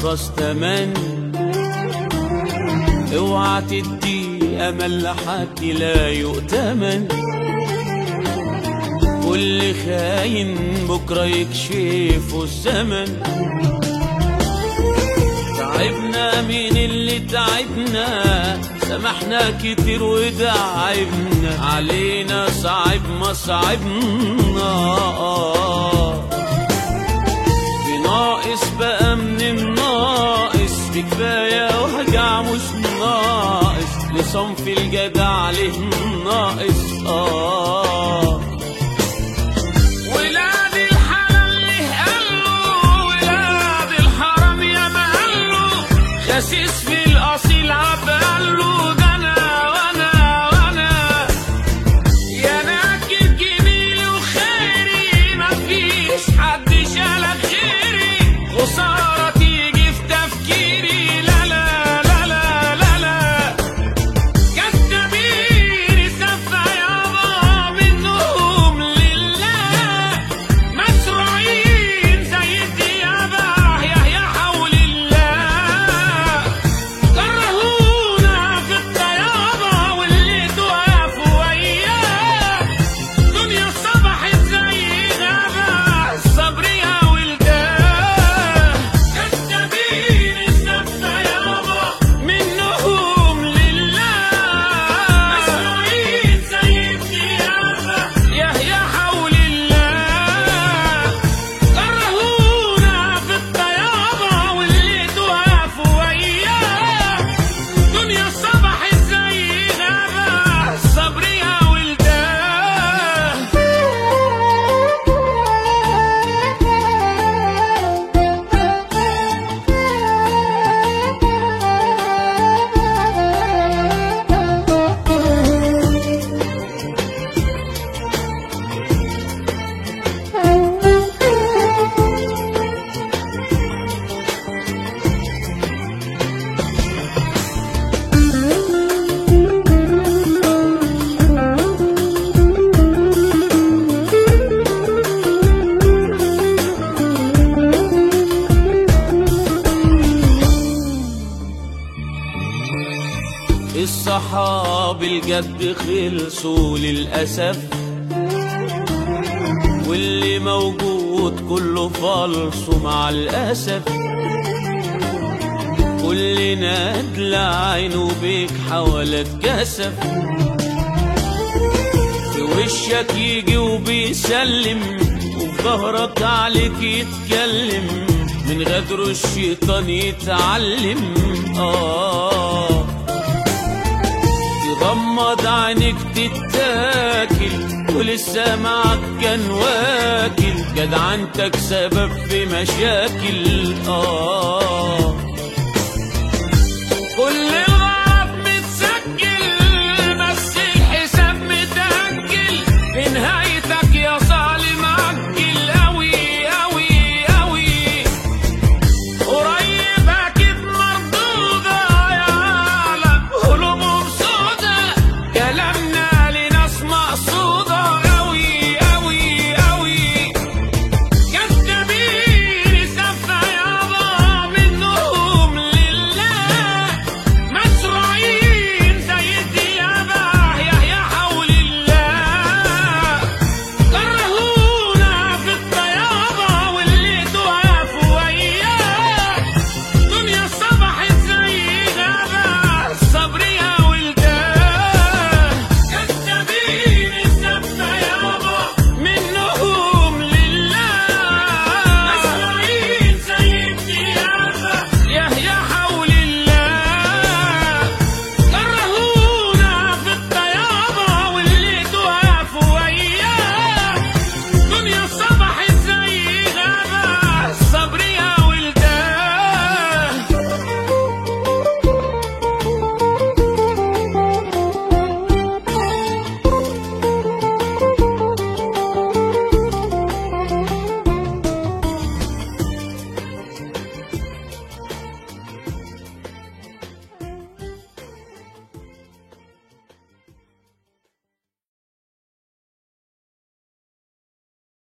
ارخص تمن اوعى تدي أمل لحد لا يؤتمن. كل خاين بكرة يكشفه الزمن. تعبنا مين اللي تعبنا سمحنا كتير ودعبنا. علينا صعب مصعبنا في ناقص بقى من بكفاية وجع مش ناقص. لصنف الجدع عليه ناقص. آه. الصحاب الجد خلصوا للأسف واللي موجود كله فالص مع الأسف. كل ندل عينه بيك حوالك كسف في وشك يجي وبيسلم وفي ظهرك عليك يتكلم. من غدره الشيطان يتعلم. آه. تغمض عينك تتاكل ولسه معك كان واكل. جدعنتك سبب في مشاكل. آه.